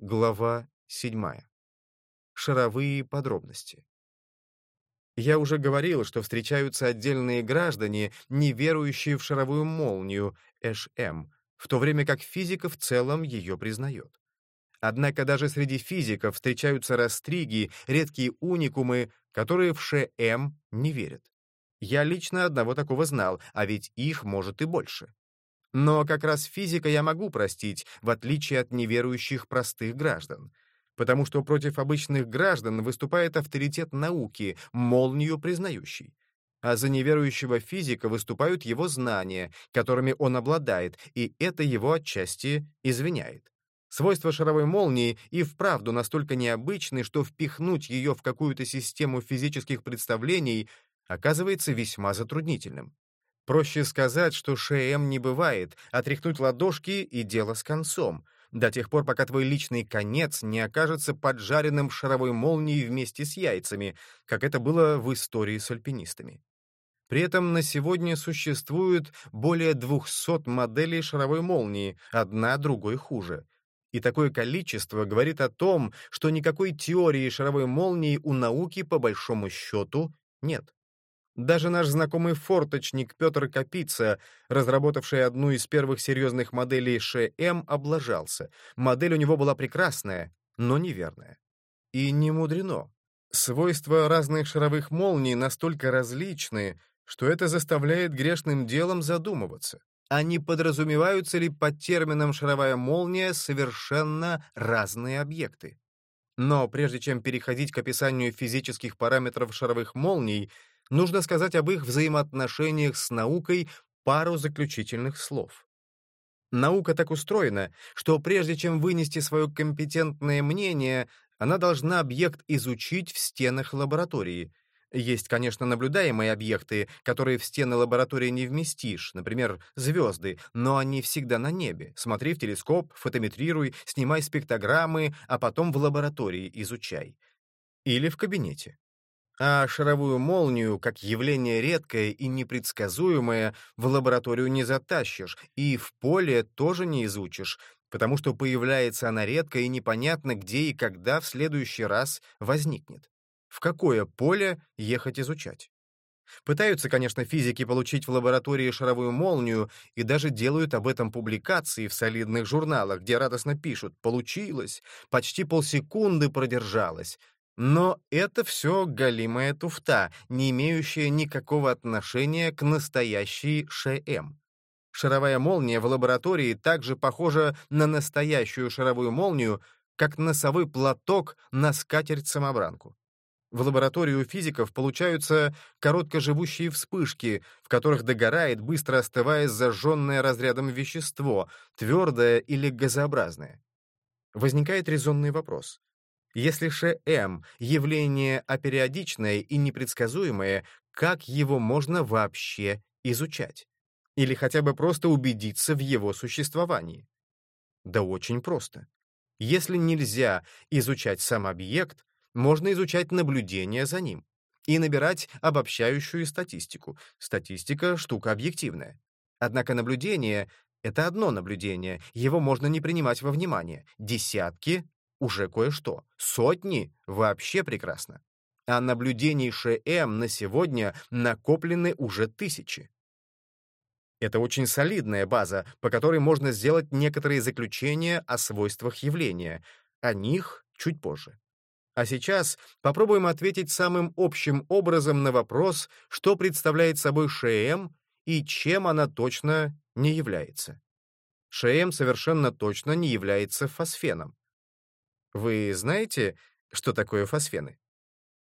Глава 7. Шаровые подробности. Я уже говорил, что встречаются отдельные граждане, не верующие в шаровую молнию, ШМ, в то время как физика в целом ее признает. Однако даже среди физиков встречаются растриги, редкие уникумы, которые в ШМ не верят. Я лично одного такого знал, а ведь их может и больше. Но как раз физика я могу простить, в отличие от неверующих простых граждан. Потому что против обычных граждан выступает авторитет науки, молнию признающий. А за неверующего физика выступают его знания, которыми он обладает, и это его отчасти извиняет. Свойства шаровой молнии и вправду настолько необычны, что впихнуть ее в какую-то систему физических представлений оказывается весьма затруднительным. Проще сказать, что ШМ не бывает, отряхнуть ладошки и дело с концом, до тех пор, пока твой личный конец не окажется поджаренным шаровой молнией вместе с яйцами, как это было в истории с альпинистами. При этом на сегодня существует более 200 моделей шаровой молнии, одна другой хуже. И такое количество говорит о том, что никакой теории шаровой молнии у науки по большому счету нет. Даже наш знакомый форточник Петр Капица, разработавший одну из первых серьезных моделей ШМ, облажался. Модель у него была прекрасная, но неверная. И не мудрено. Свойства разных шаровых молний настолько различны, что это заставляет грешным делом задумываться. А не подразумеваются ли под термином «шаровая молния» совершенно разные объекты? Но прежде чем переходить к описанию физических параметров шаровых молний, нужно сказать об их взаимоотношениях с наукой пару заключительных слов. Наука так устроена, что прежде чем вынести свое компетентное мнение, она должна объект изучить в стенах лаборатории. Есть, конечно, наблюдаемые объекты, которые в стены лаборатории не вместишь, например, звезды, но они всегда на небе. Смотри в телескоп, фотометрируй, снимай спектрограммы, а потом в лаборатории изучай. Или в кабинете. А шаровую молнию, как явление редкое и непредсказуемое, в лабораторию не затащишь, и в поле тоже не изучишь, потому что появляется она редко и непонятно, где и когда в следующий раз возникнет. В какое поле ехать изучать? Пытаются, конечно, физики получить в лаборатории шаровую молнию и даже делают об этом публикации в солидных журналах, где радостно пишут «получилось», «почти полсекунды продержалось», но это все галимая туфта, не имеющая никакого отношения к настоящей ШМ. Шаровая молния в лаборатории также похожа на настоящую шаровую молнию, как носовой платок на скатерть-самобранку. В лаборатории у физиков получаются короткоживущие вспышки, в которых догорает, быстро остывая зажженное разрядом вещество, твердое или газообразное. Возникает резонный вопрос. Если ШМ — явление апериодичное и непредсказуемое, как его можно вообще изучать? Или хотя бы просто убедиться в его существовании? Да очень просто. Если нельзя изучать сам объект, можно изучать наблюдение за ним и набирать обобщающую статистику. Статистика — штука объективная. Однако наблюдение — это одно наблюдение, его можно не принимать во внимание. Десятки уже кое-что. Сотни — вообще прекрасно. А наблюдений ШМ на сегодня накоплены уже тысячи. Это очень солидная база, по которой можно сделать некоторые заключения о свойствах явления. О них чуть позже. А сейчас попробуем ответить самым общим образом на вопрос, что представляет собой ШМ и чем она точно не является. ШМ совершенно точно не является фосфеном. Вы знаете, что такое фосфены?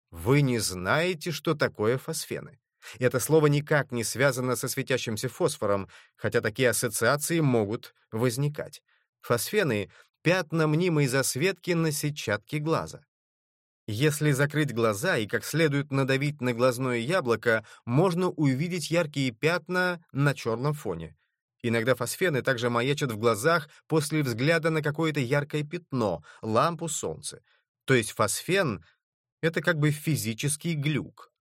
Вы не знаете, что такое фосфены. Это слово никак не связано со светящимся фосфором, хотя такие ассоциации могут возникать. Фосфены — пятна мнимой засветки на сетчатке глаза. Если закрыть глаза и как следует надавить на глазное яблоко, можно увидеть яркие пятна на черном фоне. Иногда фосфены также маячат в глазах после взгляда на какое-то яркое пятно, лампу солнца. То есть фосфен — это как бы физический глюк.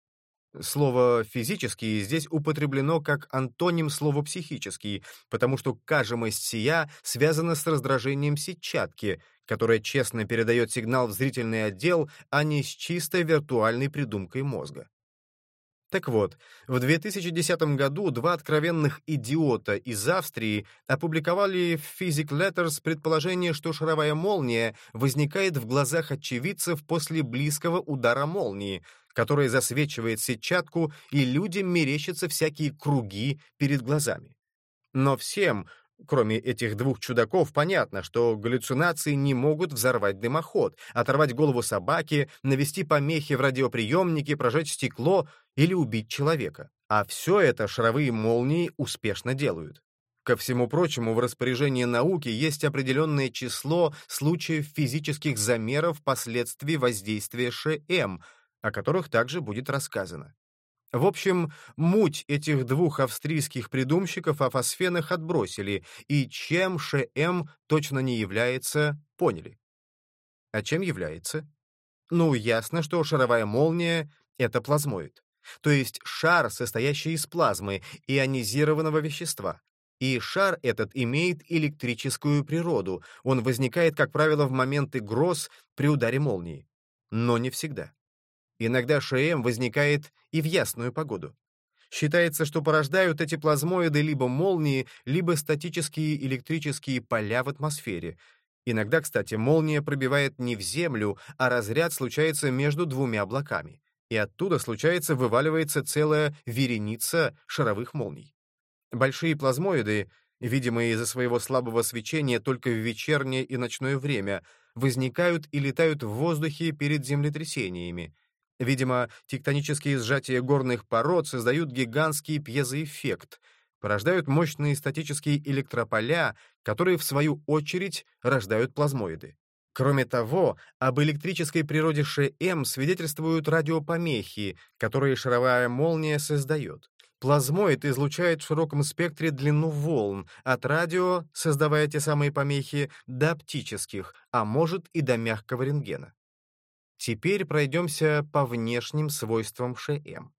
Слово «физический» здесь употреблено как антоним слова «психический», потому что кажемость сия связана с раздражением сетчатки, которая честно передает сигнал в зрительный отдел, а не с чистой виртуальной придумкой мозга. Так вот, в 2010 году два откровенных идиота из Австрии опубликовали в Physic Letters предположение, что шаровая молния возникает в глазах очевидцев после близкого удара молнии, которая засвечивает сетчатку, и людям мерещатся всякие круги перед глазами. Но всем, Кроме этих двух чудаков, понятно, что галлюцинации не могут взорвать дымоход, оторвать голову собаки, навести помехи в радиоприемнике, прожечь стекло или убить человека. А все это шаровые молнии успешно делают. Ко всему прочему, в распоряжении науки есть определенное число случаев физических замеров последствий воздействия ШМ, о которых также будет рассказано. В общем, муть этих двух австрийских придумщиков о фосфенах отбросили, и чем ШМ точно не является, поняли. А чем является? Ну, ясно, что шаровая молния — это плазмоид. То есть шар, состоящий из плазмы, ионизированного вещества. И шар этот имеет электрическую природу. Он возникает, как правило, в моменты гроз при ударе молнии. Но не всегда. Иногда ШМ возникает и в ясную погоду. Считается, что порождают эти плазмоиды либо молнии, либо статические электрические поля в атмосфере. Иногда, кстати, молния пробивает не в Землю, а разряд случается между двумя облаками. И оттуда, случается, вываливается целая вереница шаровых молний. Большие плазмоиды, видимые из-за своего слабого свечения только в вечернее и ночное время, возникают и летают в воздухе перед землетрясениями — Видимо, тектонические сжатия горных пород создают гигантский пьезоэффект, порождают мощные статические электрополя, которые, в свою очередь, рождают плазмоиды. Кроме того, об электрической природе ШМ свидетельствуют радиопомехи, которые шаровая молния создает. Плазмоид излучает в широком спектре длину волн, от радио, создавая те самые помехи, до оптических, а может и до мягкого рентгена. Теперь пройдемся по внешним свойствам ШМ.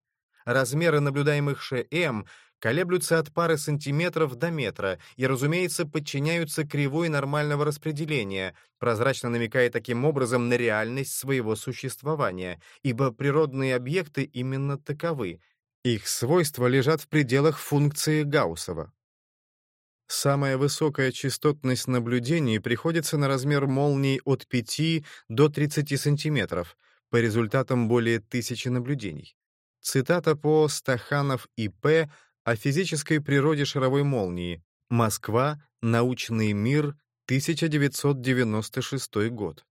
Размеры наблюдаемых ШМ колеблются от пары сантиметров до метра и, разумеется, подчиняются кривой нормального распределения, прозрачно намекая таким образом на реальность своего существования, ибо природные объекты именно таковы. Их свойства лежат в пределах функции Гауссова. Самая высокая частотность наблюдений приходится на размер молний от 5 до 30 см, по результатам более тысячи наблюдений. Цитата по Стаханов И.П. о физической природе шаровой молнии. Москва. Научный мир. 1996 год.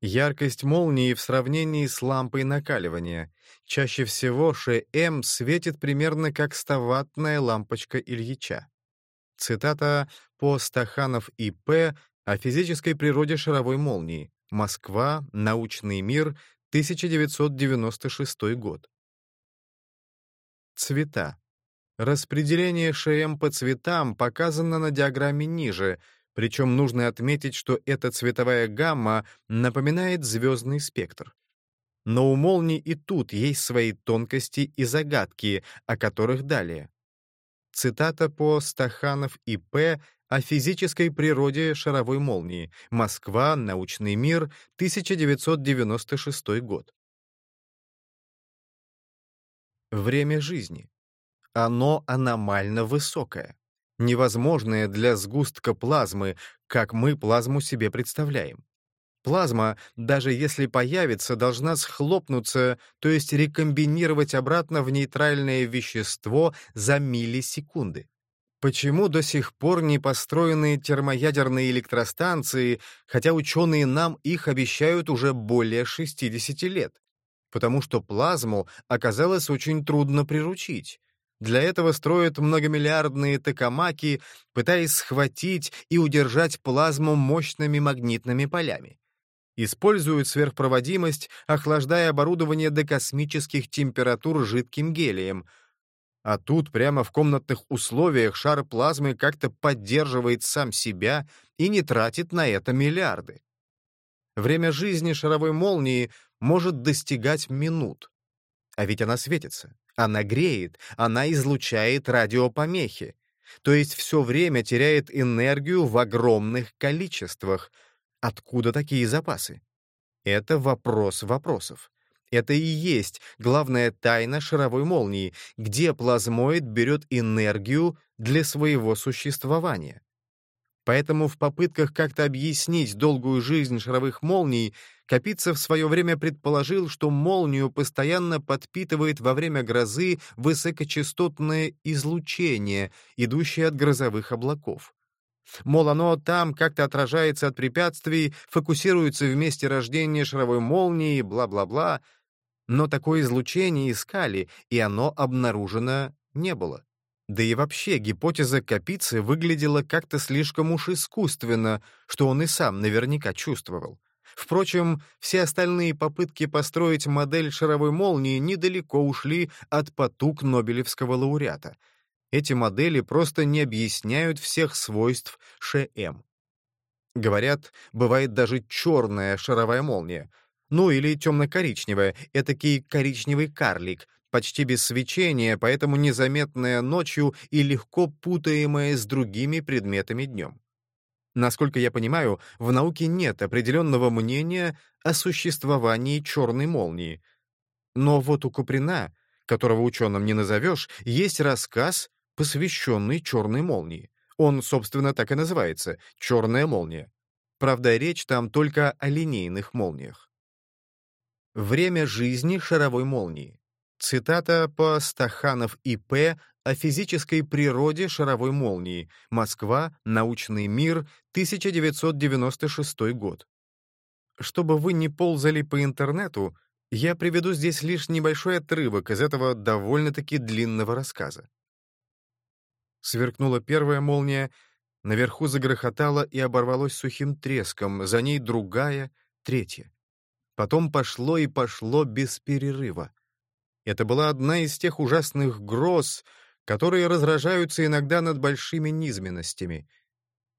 Яркость молнии в сравнении с лампой накаливания. Чаще всего ШМ светит примерно как 100-ваттная лампочка Ильича. Цитата по Стаханов И.П. о физической природе шаровой молнии. Москва. Научный мир. 1996 год. Цвета. Распределение ШМ по цветам показано на диаграмме ниже — причем нужно отметить, что эта цветовая гамма напоминает звездный спектр. Но у молний и тут есть свои тонкости и загадки, о которых далее. Цитата по Стаханов и П. о физической природе шаровой молнии. Москва. Научный мир. 1996 год. Время жизни. Оно аномально высокое невозможное для сгустка плазмы, как мы плазму себе представляем. Плазма, даже если появится, должна схлопнуться, то есть рекомбинировать обратно в нейтральное вещество за миллисекунды. Почему до сих пор не построены термоядерные электростанции, хотя ученые нам их обещают уже более 60 лет? Потому что плазму оказалось очень трудно приручить. Для этого строят многомиллиардные токамаки, пытаясь схватить и удержать плазму мощными магнитными полями. Используют сверхпроводимость, охлаждая оборудование до космических температур жидким гелием. А тут прямо в комнатных условиях шар плазмы как-то поддерживает сам себя и не тратит на это миллиарды. Время жизни шаровой молнии может достигать минут. А ведь она светится, она греет, она излучает радиопомехи. То есть все время теряет энергию в огромных количествах. Откуда такие запасы? Это вопрос вопросов. Это и есть главная тайна шаровой молнии, где плазмоид берет энергию для своего существования. Поэтому в попытках как-то объяснить долгую жизнь шаровых молний Капицев в свое время предположил, что молнию постоянно подпитывает во время грозы высокочастотное излучение, идущее от грозовых облаков. Мол, оно там как-то отражается от препятствий, фокусируется в месте рождения шаровой молнии, бла-бла-бла. Но такое излучение искали, и оно обнаружено не было. Да и вообще гипотеза Капицы выглядела как-то слишком уж искусственно, что он и сам наверняка чувствовал. Впрочем, все остальные попытки построить модель шаровой молнии недалеко ушли от потуг Нобелевского лауреата. Эти модели просто не объясняют всех свойств ШМ. Говорят, бывает даже черная шаровая молния. Ну или темно-коричневая, этакий коричневый карлик, почти без свечения, поэтому незаметная ночью и легко путаемая с другими предметами днем. Насколько я понимаю, в науке нет определенного мнения о существовании черной молнии. Но вот у Куприна, которого ученым не назовешь, есть рассказ, посвященный черной молнии. Он, собственно, так и называется — «Черная молния». Правда, речь там только о линейных молниях. Время жизни шаровой молнии. Цитата по Стаханов И.П. о физической природе шаровой молнии. Москва. Научный мир. 1996 год. Чтобы вы не ползали по интернету, я приведу здесь лишь небольшой отрывок из этого довольно-таки длинного рассказа. Сверкнула первая молния, наверху загрохотала и оборвалось сухим треском, за ней другая, третья. Потом пошло и пошло без перерыва. Это была одна из тех ужасных гроз, которые разражаются иногда над большими низменностями.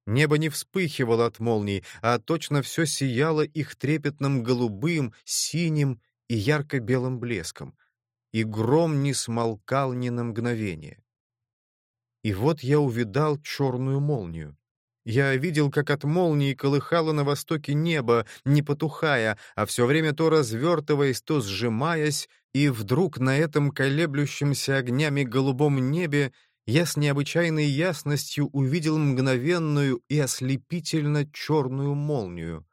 Небо не вспыхивало от молний, а точно все сияло их трепетным голубым, синим и ярко-белым блеском. И гром не смолкал ни на мгновение. И вот я увидал черную молнию. Я видел, как от молнии колыхало на востоке небо, не потухая, а все время то развертываясь, то сжимаясь, и вдруг на этом колеблющемся огнями голубом небе я с необычайной ясностью увидел мгновенную и ослепительно черную молнию.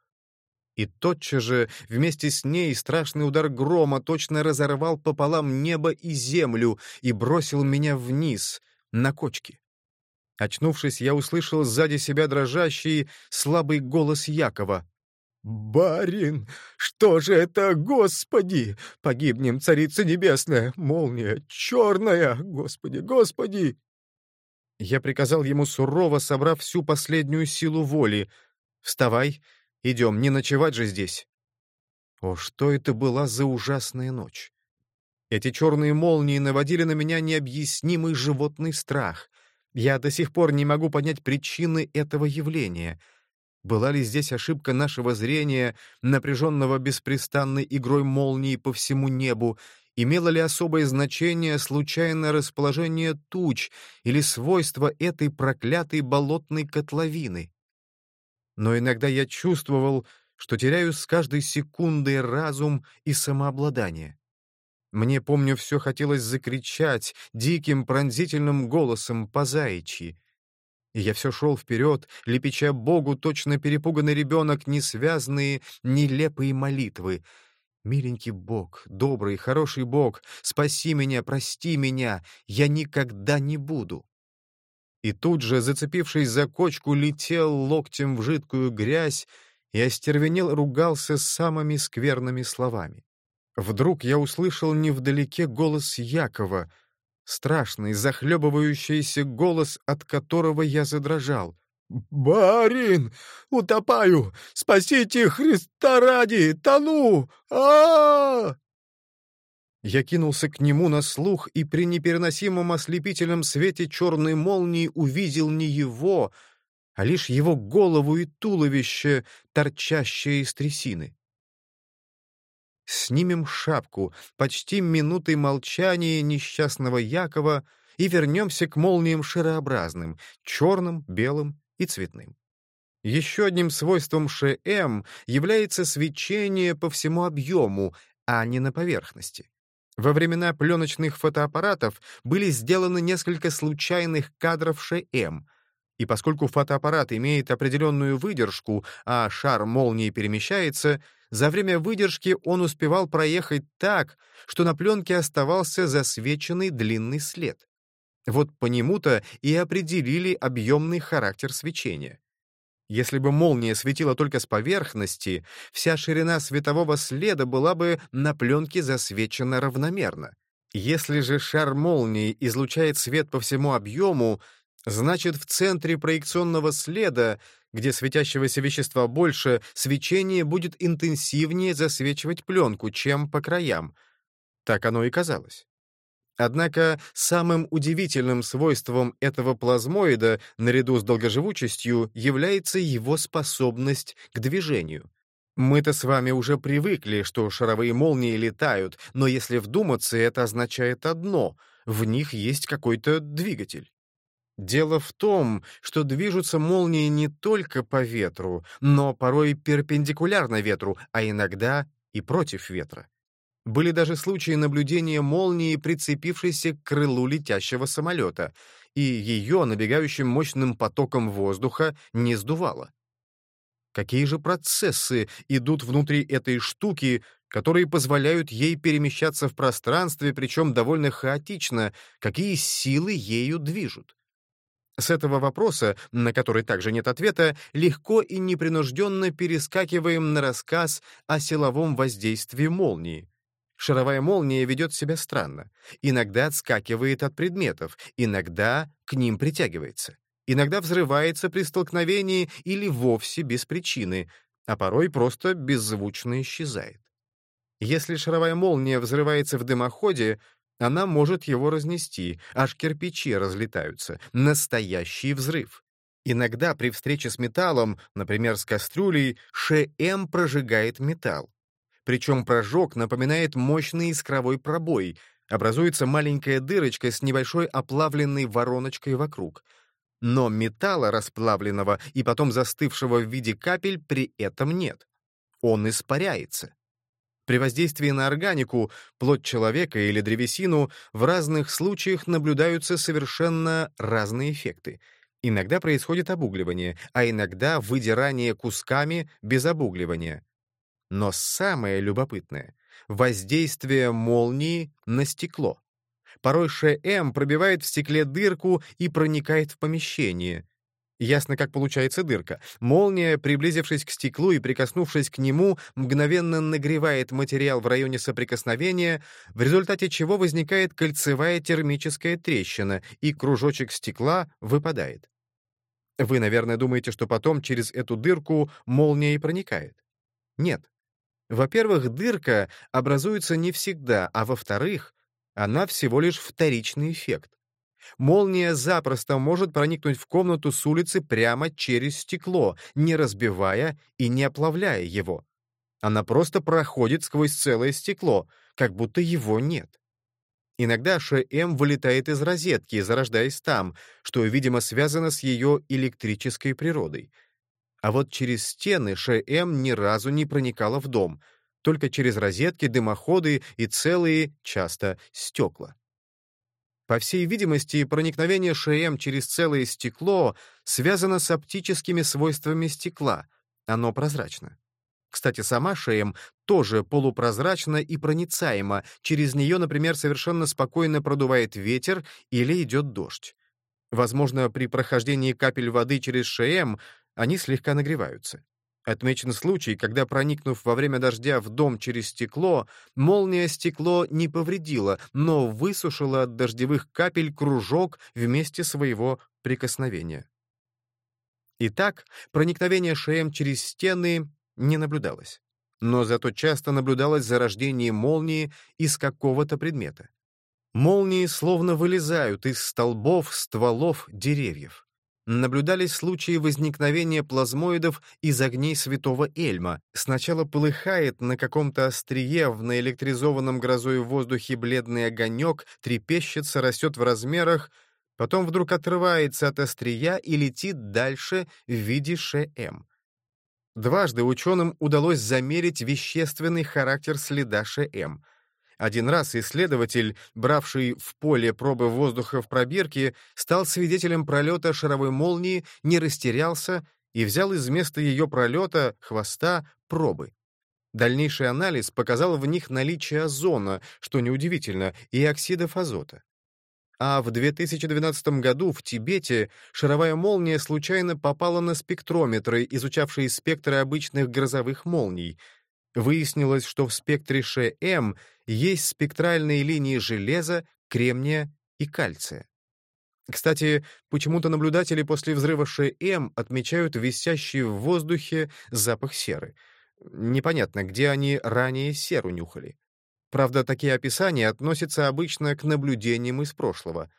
И тотчас же вместе с ней страшный удар грома точно разорвал пополам небо и землю и бросил меня вниз, на кочки. Очнувшись, я услышал сзади себя дрожащий, слабый голос Якова. «Барин, что же это, Господи? Погибнем, Царица Небесная, молния черная, Господи, Господи!» Я приказал ему сурово, собрав всю последнюю силу воли. «Вставай, идем, не ночевать же здесь». О, что это была за ужасная ночь! Эти черные молнии наводили на меня необъяснимый животный страх. Я до сих пор не могу понять причины этого явления. Была ли здесь ошибка нашего зрения, напряженного беспрестанной игрой молнии по всему небу, имело ли особое значение случайное расположение туч или свойства этой проклятой болотной котловины? Но иногда я чувствовал, что теряю с каждой секундой разум и самообладание. Мне, помню, все хотелось закричать диким пронзительным голосом по заячьи. И я все шел вперед, лепеча Богу точно перепуганный ребенок несвязные, нелепые молитвы. «Миленький Бог, добрый, хороший Бог, спаси меня, прости меня, я никогда не буду». И тут же, зацепившись за кочку, летел локтем в жидкую грязь и остервенел ругался самыми скверными словами. Вдруг я услышал невдалеке голос Якова, страшный, захлебывающийся голос, от которого я задрожал. «Барин! Утопаю! Спасите Христа ради! Тону! а, -а, -а Я кинулся к нему на слух и при непереносимом ослепительном свете черной молнии увидел не его, а лишь его голову и туловище, торчащее из трясины. Снимем шапку, почти минутой молчания несчастного Якова и вернемся к молниям шарообразным, черным, белым и цветным. Еще одним свойством ШМ является свечение по всему объему, а не на поверхности. Во времена пленочных фотоаппаратов были сделаны несколько случайных кадров ШМ, и поскольку фотоаппарат имеет определенную выдержку, а шар молнии перемещается, за время выдержки он успевал проехать так, что на пленке оставался засвеченный длинный след. Вот по нему-то и определили объемный характер свечения. Если бы молния светила только с поверхности, вся ширина светового следа была бы на пленке засвечена равномерно. Если же шар молнии излучает свет по всему объему, значит, в центре проекционного следа, где светящегося вещества больше, свечение будет интенсивнее засвечивать пленку, чем по краям. Так оно и казалось. Однако самым удивительным свойством этого плазмоида, наряду с долгоживучестью, является его способность к движению. Мы-то с вами уже привыкли, что шаровые молнии летают, но если вдуматься, это означает одно — в них есть какой-то двигатель. Дело в том, что движутся молнии не только по ветру, но порой перпендикулярно ветру, а иногда и против ветра. Были даже случаи наблюдения молнии, прицепившейся к крылу летящего самолета, и ее набегающим мощным потоком воздуха не сдувало. Какие же процессы идут внутри этой штуки, которые позволяют ей перемещаться в пространстве, причем довольно хаотично, какие силы ею движут? С этого вопроса, на который также нет ответа, легко и непринужденно перескакиваем на рассказ о силовом воздействии молнии. Шаровая молния ведет себя странно. Иногда отскакивает от предметов, иногда к ним притягивается. Иногда взрывается при столкновении или вовсе без причины, а порой просто беззвучно исчезает. Если шаровая молния взрывается в дымоходе, она может его разнести, аж кирпичи разлетаются. Настоящий взрыв. Иногда при встрече с металлом, например, с кастрюлей, ШМ прожигает металл. Причем прожог напоминает мощный искровой пробой. Образуется маленькая дырочка с небольшой оплавленной вороночкой вокруг. Но металла расплавленного и потом застывшего в виде капель при этом нет. Он испаряется. При воздействии на органику, плоть человека или древесину, в разных случаях наблюдаются совершенно разные эффекты. Иногда происходит обугливание, а иногда выдирание кусками без обугливания. Но самое любопытное — воздействие молнии на стекло. Порой ШМ пробивает в стекле дырку и проникает в помещение. Ясно, как получается дырка. Молния, приблизившись к стеклу и прикоснувшись к нему, мгновенно нагревает материал в районе соприкосновения, в результате чего возникает кольцевая термическая трещина, и кружочек стекла выпадает. Вы, наверное, думаете, что потом через эту дырку молния и проникает. Нет. Во-первых, дырка образуется не всегда, а во-вторых, она всего лишь вторичный эффект. Молния запросто может проникнуть в комнату с улицы прямо через стекло, не разбивая и не оплавляя его. Она просто проходит сквозь целое стекло, как будто его нет. Иногда ШМ вылетает из розетки, зарождаясь там, что, видимо, связано с ее электрической природой — а вот через стены ШМ ни разу не проникала в дом, только через розетки, дымоходы и целые, часто, стекла. По всей видимости, проникновение ШМ через целое стекло связано с оптическими свойствами стекла. Оно прозрачно. Кстати, сама ШМ тоже полупрозрачна и проницаема. Через нее, например, совершенно спокойно продувает ветер или идет дождь. Возможно, при прохождении капель воды через ШМ они слегка нагреваются. Отмечен случай, когда, проникнув во время дождя в дом через стекло, молния стекло не повредила, но высушила от дождевых капель кружок вместе своего прикосновения. Итак, проникновение ШМ через стены не наблюдалось. Но зато часто наблюдалось зарождение молнии из какого-то предмета. Молнии словно вылезают из столбов, стволов, деревьев. Наблюдались случаи возникновения плазмоидов из огней святого Эльма. Сначала полыхает на каком-то острие в наэлектризованном грозой воздухе бледный огонек, трепещется, растет в размерах, потом вдруг отрывается от острия и летит дальше в виде ШМ. Дважды ученым удалось замерить вещественный характер следа ШМ — один раз исследователь, бравший в поле пробы воздуха в пробирке, стал свидетелем пролета шаровой молнии, не растерялся и взял из места ее пролета, хвоста, пробы. Дальнейший анализ показал в них наличие озона, что неудивительно, и оксидов азота. А в 2012 году в Тибете шаровая молния случайно попала на спектрометры, изучавшие спектры обычных грозовых молний — Выяснилось, что в спектре ШМ есть спектральные линии железа, кремния и кальция. Кстати, почему-то наблюдатели после взрыва ШМ отмечают висящий в воздухе запах серы. Непонятно, где они ранее серу нюхали. Правда, такие описания относятся обычно к наблюдениям из прошлого.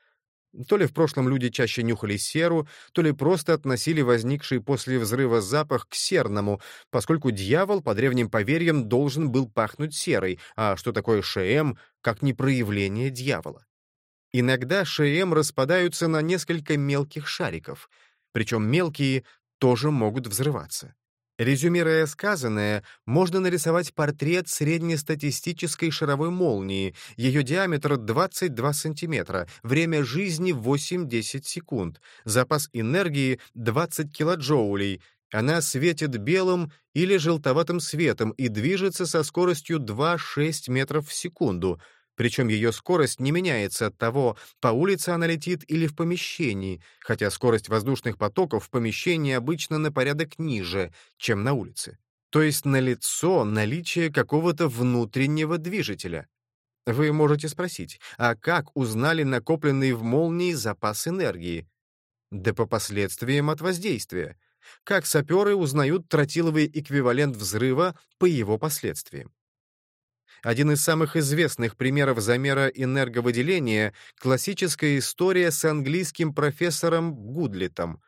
То ли в прошлом люди чаще нюхали серу, то ли просто относили возникший после взрыва запах к серному, поскольку дьявол, по древним поверьям, должен был пахнуть серой, а что такое ШМ, как не проявление дьявола. Иногда ШМ распадаются на несколько мелких шариков, причем мелкие тоже могут взрываться. Резюмируя сказанное, можно нарисовать портрет среднестатистической шаровой молнии, ее диаметр 22 см, время жизни 8-10 секунд, запас энергии 20 килоджоулей, она светит белым или желтоватым светом и движется со скоростью 2-6 метров в секунду — причем ее скорость не меняется от того, по улице она летит или в помещении, хотя скорость воздушных потоков в помещении обычно на порядок ниже, чем на улице. То есть налицо наличие какого-то внутреннего движителя. Вы можете спросить, а как узнали накопленный в молнии запас энергии? Да по последствиям от воздействия. Как саперы узнают тротиловый эквивалент взрыва по его последствиям. Один из самых известных примеров замера энерговыделения — классическая история с английским профессором Гудлитом.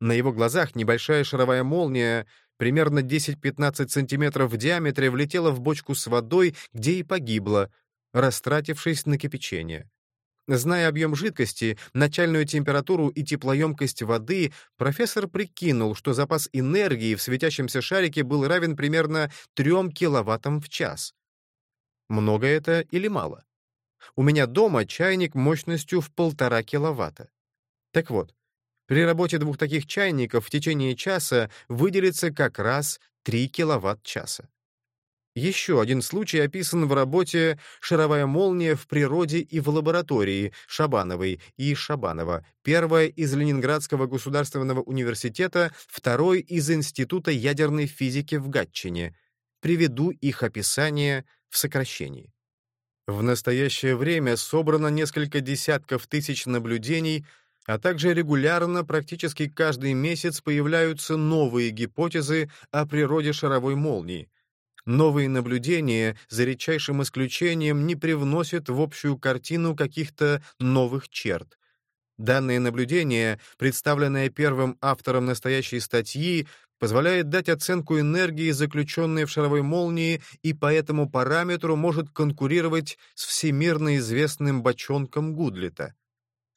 На его глазах небольшая шаровая молния, примерно 10-15 сантиметров в диаметре, влетела в бочку с водой, где и погибла, растратившись на кипячение. Зная объем жидкости, начальную температуру и теплоемкость воды, профессор прикинул, что запас энергии в светящемся шарике был равен примерно 3 киловаттам в час. Много это или мало? У меня дома чайник мощностью в полтора киловатта. Так вот, при работе двух таких чайников в течение часа выделится как раз 3 киловатт-часа. Еще один случай описан в работе «Шаровая молния в природе и в лаборатории» Шабановой и Шабанова, первая из Ленинградского государственного университета, второй из Института ядерной физики в Гатчине. Приведу их описание в сокращении. В настоящее время собрано несколько десятков тысяч наблюдений, а также регулярно, практически каждый месяц, появляются новые гипотезы о природе шаровой молнии. Новые наблюдения, за редчайшим исключением, не привносят в общую картину каких-то новых черт. Данное наблюдение, представленное первым автором настоящей статьи, позволяет дать оценку энергии, заключенной в шаровой молнии, и по этому параметру может конкурировать с всемирно известным бочонком Гудлита.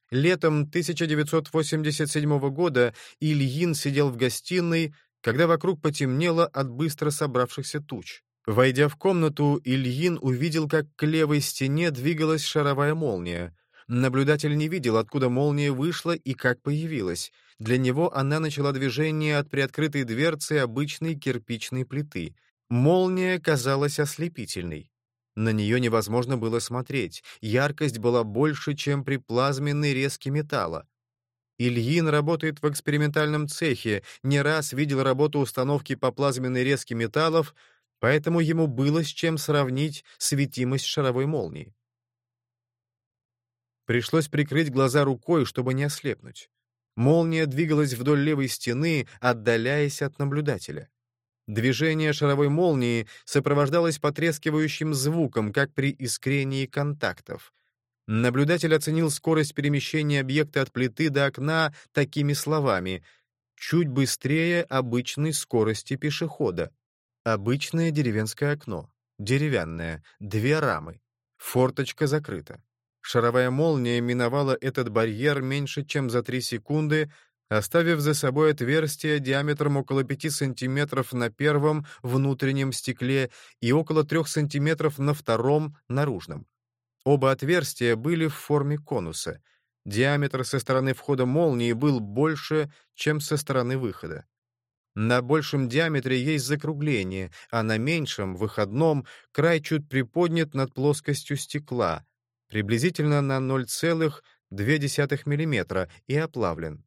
Летом 1987 года Ильин сидел в гостиной, когда вокруг потемнело от быстро собравшихся туч. Войдя в комнату, Ильин увидел, как к левой стене двигалась шаровая молния. Наблюдатель не видел, откуда молния вышла и как появилась. Для него она начала движение от приоткрытой дверцы обычной кирпичной плиты. Молния казалась ослепительной. На нее невозможно было смотреть. Яркость была больше, чем при плазменной резке металла. Ильин работает в экспериментальном цехе, не раз видел работу установки по плазменной резке металлов, поэтому ему было с чем сравнить светимость шаровой молнии. Пришлось прикрыть глаза рукой, чтобы не ослепнуть. Молния двигалась вдоль левой стены, отдаляясь от наблюдателя. Движение шаровой молнии сопровождалось потрескивающим звуком, как при искрении контактов. Наблюдатель оценил скорость перемещения объекта от плиты до окна такими словами «чуть быстрее обычной скорости пешехода». Обычное деревенское окно. Деревянное. Две рамы. Форточка закрыта. Шаровая молния миновала этот барьер меньше, чем за три секунды, оставив за собой отверстие диаметром около 5 см на первом внутреннем стекле и около 3 см на втором наружном. Оба отверстия были в форме конуса. Диаметр со стороны входа молнии был больше, чем со стороны выхода. На большем диаметре есть закругление, а на меньшем, выходном, край чуть приподнят над плоскостью стекла, приблизительно на 0,2 мм, и оплавлен.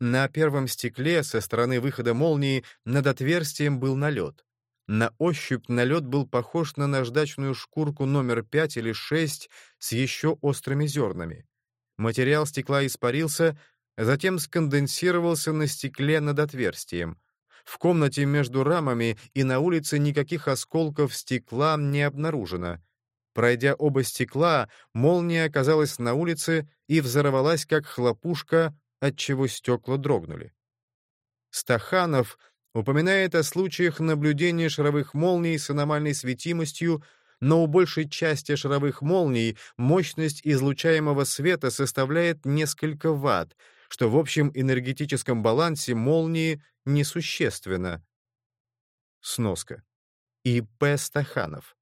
На первом стекле со стороны выхода молнии над отверстием был налет. На ощупь налет был похож на наждачную шкурку номер 5 или 6 с еще острыми зернами. Материал стекла испарился, затем сконденсировался на стекле над отверстием. В комнате между рамами и на улице никаких осколков стекла не обнаружено. Пройдя оба стекла, молния оказалась на улице и взорвалась, как хлопушка, отчего стекла дрогнули. Стаханов упоминает о случаях наблюдения шаровых молний с аномальной светимостью, но у большей части шаровых молний мощность излучаемого света составляет несколько ватт, что в общем энергетическом балансе молнии несущественно. Сноска. И. П. Стаханов.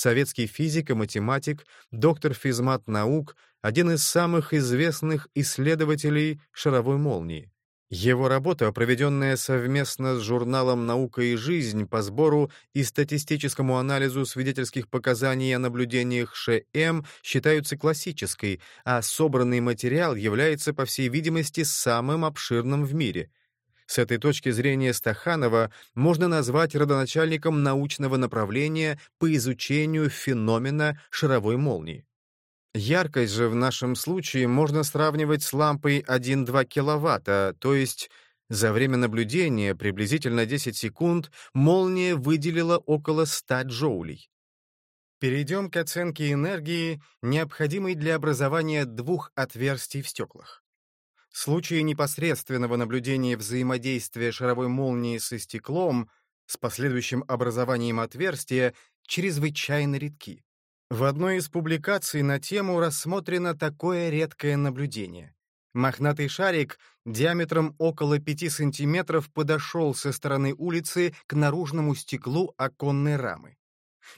Советский физик и математик, доктор физмат наук, один из самых известных исследователей шаровой молнии. Его работа, проведенная совместно с журналом «Наука и жизнь» по сбору и статистическому анализу свидетельских показаний о наблюдениях ШМ, считаются классической, а собранный материал является, по всей видимости, самым обширным в мире. С этой точки зрения Стаханова можно назвать родоначальником научного направления по изучению феномена шаровой молнии. Яркость же в нашем случае можно сравнивать с лампой 1-2 кВт, то есть за время наблюдения, приблизительно 10 секунд, молния выделила около 100 джоулей. Перейдем к оценке энергии, необходимой для образования двух отверстий в стеклах. В случае непосредственного наблюдения взаимодействия шаровой молнии со стеклом с последующим образованием отверстия чрезвычайно редки. В одной из публикаций на тему рассмотрено такое редкое наблюдение. Мохнатый шарик диаметром около 5 сантиметров подошел со стороны улицы к наружному стеклу оконной рамы.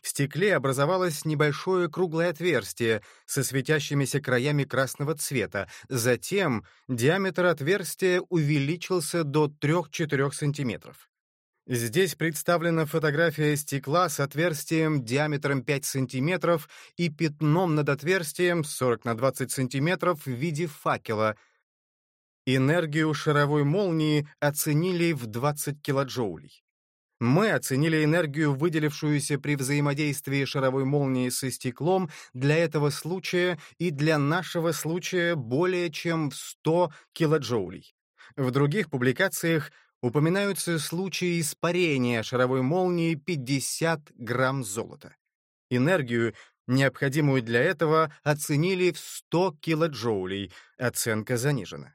В стекле образовалось небольшое круглое отверстие со светящимися краями красного цвета. Затем диаметр отверстия увеличился до 3-4 сантиметров. Здесь представлена фотография стекла с отверстием диаметром 5 см и пятном над отверстием 40 на 20 см в виде факела. Энергию шаровой молнии оценили в 20 килоджоулей. Мы оценили энергию, выделившуюся при взаимодействии шаровой молнии со стеклом для этого случая и для нашего случая более чем в 100 килоджоулей. В других публикациях упоминаются случаи испарения шаровой молнии 50 грамм золота. Энергию, необходимую для этого, оценили в 100 килоджоулей, оценка занижена.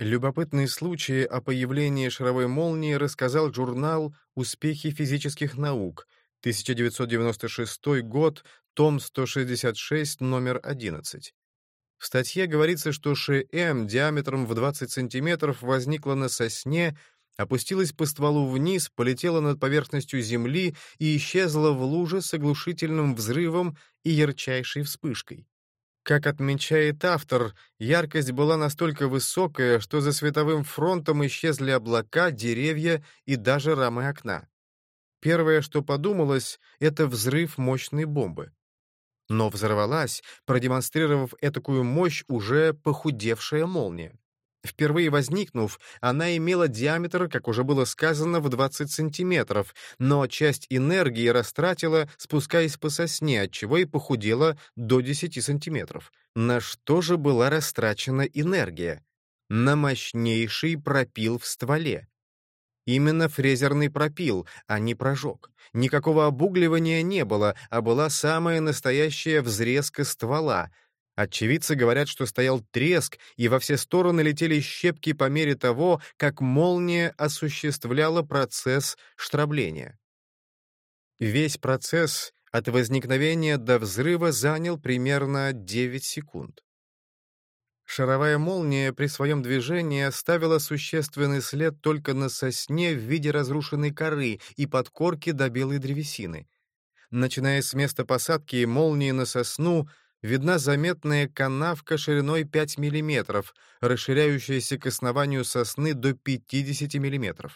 Любопытные случаи о появлении шаровой молнии рассказал журнал «Успехи физических наук», 1996 год, том 166, номер 11. В статье говорится, что ШМ диаметром в 20 сантиметров возникла на сосне, опустилась по стволу вниз, полетела над поверхностью земли и исчезла в луже с оглушительным взрывом и ярчайшей вспышкой. Как отмечает автор, яркость была настолько высокая, что за световым фронтом исчезли облака, деревья и даже рамы окна. Первое, что подумалось, — это взрыв мощной бомбы но взорвалась, продемонстрировав этакую мощь уже похудевшая молния. Впервые возникнув, она имела диаметр, как уже было сказано, в 20 сантиметров, но часть энергии растратила, спускаясь по сосне, отчего и похудела до 10 сантиметров. На что же была растрачена энергия? На мощнейший пропил в стволе. Именно фрезерный пропил, а не прожог. Никакого обугливания не было, а была самая настоящая взрезка ствола. Очевидцы говорят, что стоял треск, и во все стороны летели щепки по мере того, как молния осуществляла процесс штрабления. Весь процесс от возникновения до взрыва занял примерно 9 секунд. Шаровая молния при своем движении оставила существенный след только на сосне в виде разрушенной коры и подкорки до белой древесины. Начиная с места посадки молнии на сосну, видна заметная канавка шириной 5 мм, расширяющаяся к основанию сосны до 50 мм.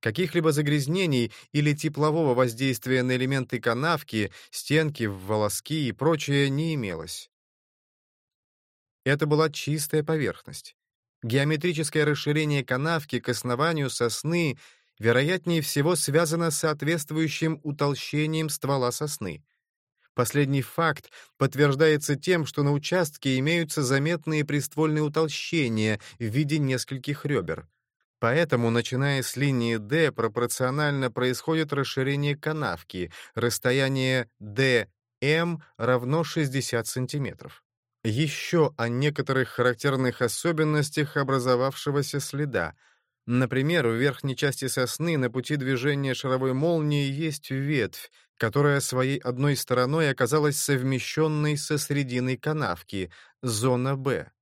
Каких-либо загрязнений или теплового воздействия на элементы канавки, стенки, волоски и прочее не имелось. Это была чистая поверхность. Геометрическое расширение канавки к основанию сосны вероятнее всего связано с соответствующим утолщением ствола сосны. Последний факт подтверждается тем, что на участке имеются заметные приствольные утолщения в виде нескольких ребер. Поэтому, начиная с линии D, пропорционально происходит расширение канавки. Расстояние DM равно 60 см. Еще о некоторых характерных особенностях образовавшегося следа. Например, в верхней части сосны на пути движения шаровой молнии есть ветвь, которая своей одной стороной оказалась совмещенной со срединой канавки, зона Б.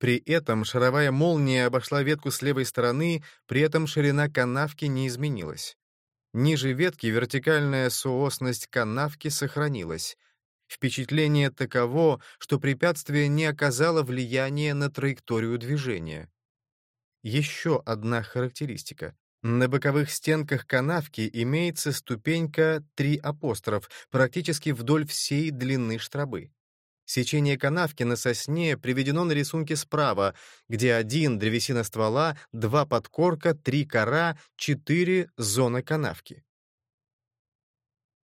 При этом шаровая молния обошла ветку с левой стороны, при этом ширина канавки не изменилась. Ниже ветки вертикальная соосность канавки сохранилась. Впечатление таково, что препятствие не оказало влияния на траекторию движения. Еще одна характеристика. На боковых стенках канавки имеется ступенька 3 апостроф практически вдоль всей длины штробы. Сечение канавки на сосне приведено на рисунке справа, где один — древесина ствола, два — подкорка, три — кора, четыре — зона канавки.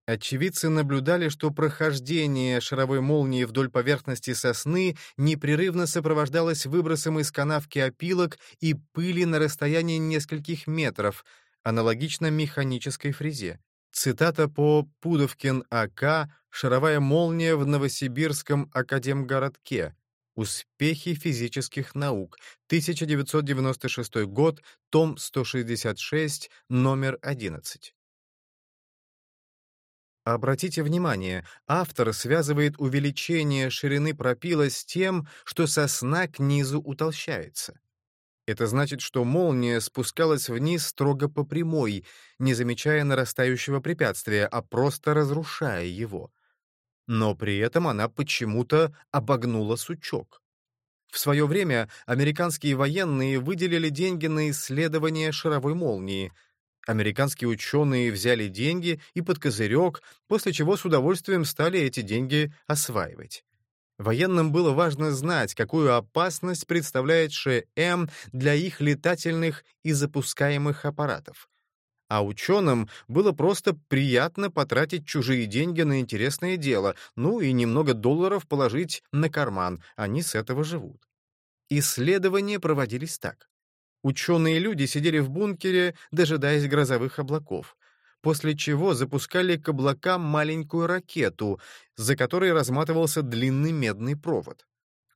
Очевидцы наблюдали, что прохождение шаровой молнии вдоль поверхности сосны непрерывно сопровождалось выбросом из канавки опилок и пыли на расстоянии нескольких метров, аналогично механической фрезе. Цитата по Пудовкин А.К. «Шаровая молния в Новосибирском академгородке. Успехи физических наук. 1996 год. Том 166. Номер 11». Обратите внимание, автор связывает увеличение ширины пропила с тем, что сосна к низу утолщается. Это значит, что молния спускалась вниз строго по прямой, не замечая нарастающего препятствия, а просто разрушая его. Но при этом она почему-то обогнула сучок. В свое время американские военные выделили деньги на исследование шаровой молнии. Американские ученые взяли деньги и под козырек, после чего с удовольствием стали эти деньги осваивать. Военным было важно знать, какую опасность представляет ШМ для их летательных и запускаемых аппаратов. А ученым было просто приятно потратить чужие деньги на интересное дело, ну и немного долларов положить на карман, они с этого живут. Исследования проводились так. Ученые люди сидели в бункере, дожидаясь грозовых облаков после чего запускали к облакам маленькую ракету, за которой разматывался длинный медный провод.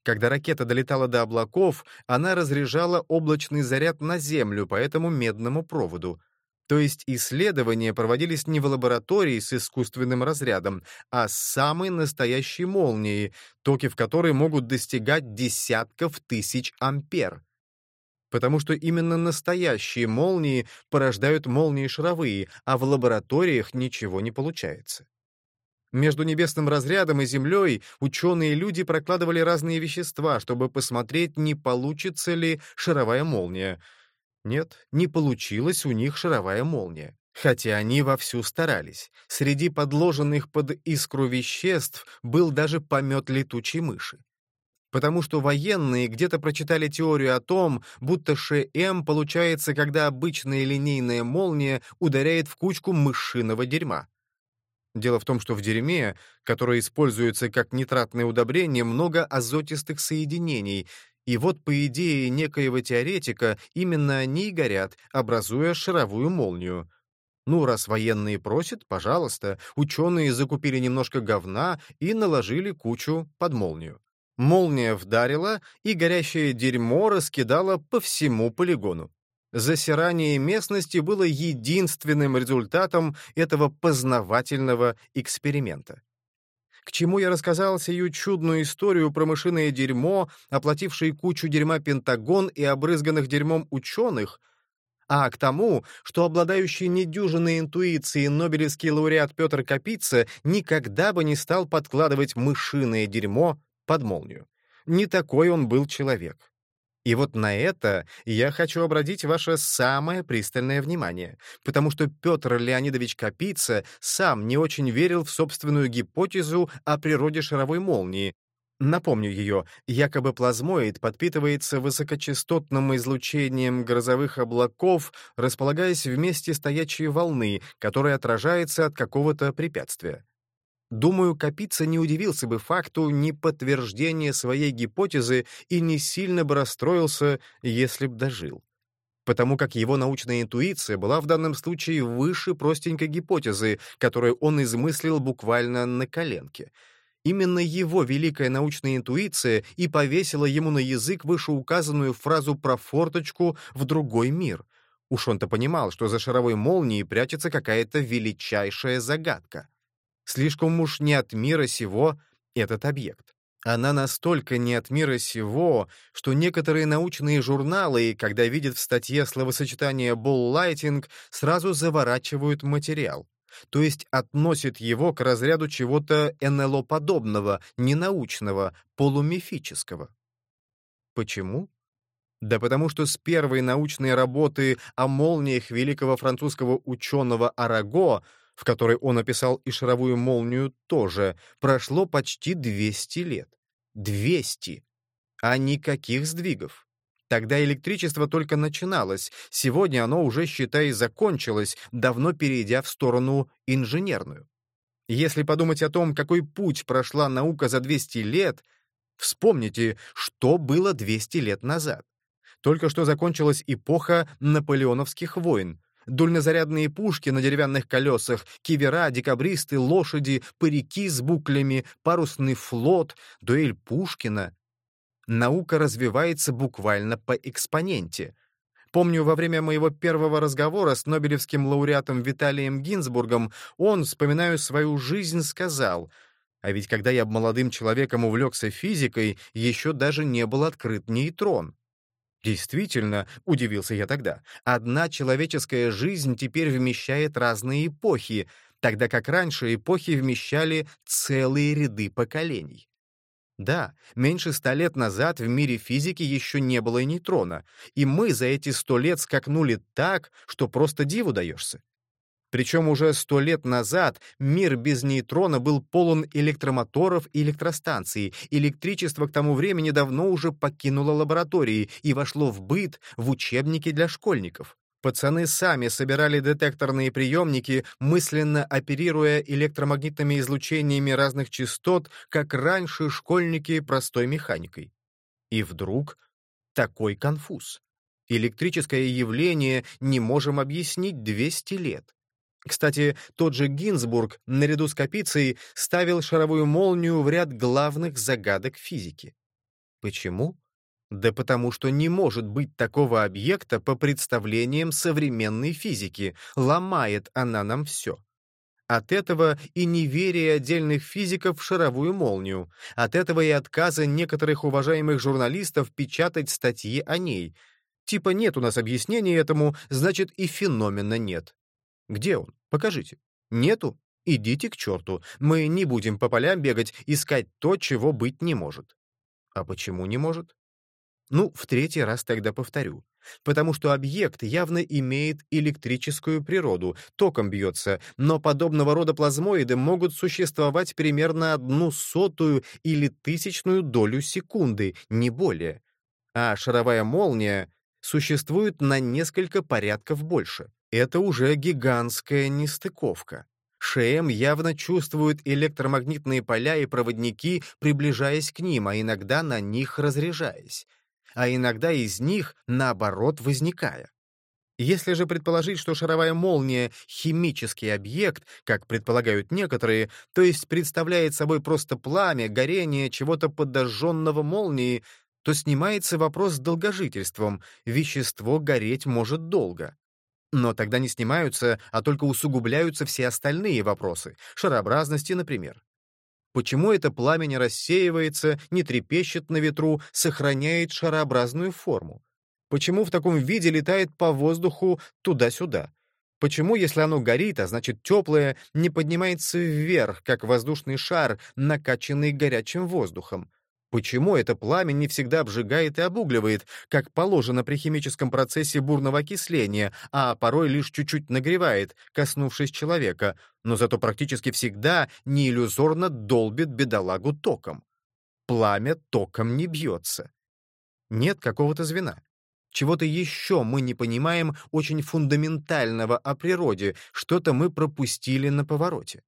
Когда ракета долетала до облаков, она разряжала облачный заряд на Землю по этому медному проводу. То есть исследования проводились не в лаборатории с искусственным разрядом, а с самой настоящей молнией, токи в которой могут достигать десятков тысяч ампер потому что именно настоящие молнии порождают молнии шаровые, а в лабораториях ничего не получается. Между небесным разрядом и Землей ученые люди прокладывали разные вещества, чтобы посмотреть, не получится ли шаровая молния. Нет, не получилась у них шаровая молния. Хотя они вовсю старались. Среди подложенных под искру веществ был даже помет летучей мыши потому что военные где-то прочитали теорию о том, будто ШМ получается, когда обычная линейная молния ударяет в кучку мышиного дерьма. Дело в том, что в дерьме, которое используется как нитратное удобрение, много азотистых соединений, И вот, по идее некоего теоретика, именно они и горят, образуя шаровую молнию. Ну, раз военные просят, пожалуйста, ученые закупили немножко говна и наложили кучу под молнию. Молния вдарила, и горящее дерьмо раскидало по всему полигону. Засирание местности было единственным результатом этого познавательного эксперимента. К чему я рассказал сию чудную историю про мышиное дерьмо, оплатившее кучу дерьма Пентагон и обрызганных дерьмом ученых, а к тому, что обладающий недюжинной интуицией Нобелевский лауреат Петр Капица никогда бы не стал подкладывать мышиное дерьмо под молнию. Не такой он был человек. И вот на это я хочу обратить ваше самое пристальное внимание, потому что Петр Леонидович Капица сам не очень верил в собственную гипотезу о природе шаровой молнии. Напомню ее, якобы плазмоид подпитывается высокочастотным излучением грозовых облаков, располагаясь в месте стоячей волны, которая отражается от какого-то препятствия. Думаю, Капица не удивился бы факту неподтверждения своей гипотезы и не сильно бы расстроился, если б дожил. Потому как его научная интуиция была в данном случае выше простенькой гипотезы, которую он измыслил буквально на коленке. Именно его великая научная интуиция и повесила ему на язык вышеуказанную фразу про форточку в другой мир. Уж он-то понимал, что за шаровой молнией прячется какая-то величайшая загадка. Слишком уж не от мира сего этот объект. Она настолько не от мира сего, что некоторые научные журналы, когда видят в статье словосочетание «буллайтинг», сразу заворачивают материал, то есть относят его к разряду чего-то НЛО-подобного, ненаучного, полумифического. Почему? Да потому что с первой научной работы о молниях великого французского ученого Араго в которой он описал и шаровую молнию тоже, прошло почти 200 лет. 200! А никаких сдвигов. Тогда электричество только начиналось, сегодня оно уже, считай, закончилось, давно перейдя в сторону инженерную. Если подумать о том, какой путь прошла наука за 200 лет, вспомните, что было 200 лет назад. Только что закончилась эпоха наполеоновских войн, Дульнозарядные пушки на деревянных колесах, кивера, декабристы, лошади, парики с буклями, парусный флот, дуэль Пушкина. Наука развивается буквально по экспоненте. Помню, во время моего первого разговора с нобелевским лауреатом Виталием Гинзбургом он, вспоминая свою жизнь, сказал — а ведь когда я молодым человеком увлекся физикой, еще даже не был открыт нейтрон. Действительно, удивился я тогда, одна человеческая жизнь теперь вмещает разные эпохи, тогда как раньше эпохи вмещали целые ряды поколений. Да, меньше ста лет назад в мире физики еще не было и нейтрона, и мы за эти сто лет скакнули так, что просто диву даешься. Причем уже сто лет назад мир без нейтрона был полон электромоторов и электростанций. Электричество к тому времени давно уже покинуло лаборатории и вошло в быт, в учебники для школьников. Пацаны сами собирали детекторные приемники, мысленно оперируя электромагнитными излучениями разных частот, как раньше школьники простой механикой. И вдруг такой конфуз. Электрическое явление не можем объяснить 200 лет. Кстати, тот же Гинзбург, наряду с Капицей, ставил шаровую молнию в ряд главных загадок физики. Почему? Да потому что не может быть такого объекта по представлениям современной физики, ломает она нам все. От этого и неверие отдельных физиков в шаровую молнию, от этого и отказа некоторых уважаемых журналистов печатать статьи о ней. Типа нет у нас объяснения этому, значит и феномена нет. Где он? Покажите. Нету? Идите к черту. Мы не будем по полям бегать, искать то, чего быть не может. А почему не может? Ну, в третий раз тогда повторю. Потому что объект явно имеет электрическую природу, током бьется, но подобного рода плазмоиды могут существовать примерно одну сотую или тысячную долю секунды, не более. А шаровая молния существует на несколько порядков больше. Это уже гигантская нестыковка. ШМ явно чувствует электромагнитные поля и проводники, приближаясь к ним, а иногда на них разряжаясь. а иногда из них, наоборот, возникая. Если же предположить, что шаровая молния — химический объект, как предполагают некоторые, то есть представляет собой просто пламя, горение чего-то подожженного молнией, то снимается вопрос с долгожительством, вещество гореть может долго. Но тогда не снимаются, а только усугубляются все остальные вопросы, шарообразности, например. Почему это пламя не рассеивается, не трепещет на ветру, сохраняет шарообразную форму? Почему в таком виде летает по воздуху туда-сюда? Почему, если оно горит, а значит теплое, не поднимается вверх, как воздушный шар, накачанный горячим воздухом? Почему это пламя не всегда обжигает и обугливает, как положено при химическом процессе бурного окисления, а порой лишь чуть-чуть нагревает, коснувшись человека, но зато практически всегда не иллюзорно долбит бедолагу током? Пламя током не бьется. Нет какого-то звена. Чего-то еще мы не понимаем очень фундаментального о природе, что-то мы пропустили на повороте.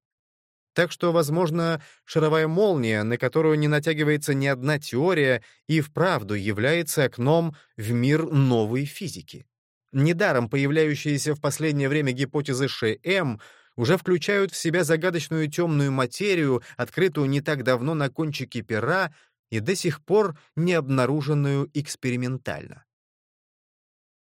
Так что, возможно, шаровая молния, на которую не натягивается ни одна теория, и вправду является окном в мир новой физики. Недаром появляющиеся в последнее время гипотезы ШМ уже включают в себя загадочную темную материю, открытую не так давно на кончике пера и до сих пор не обнаруженную экспериментально.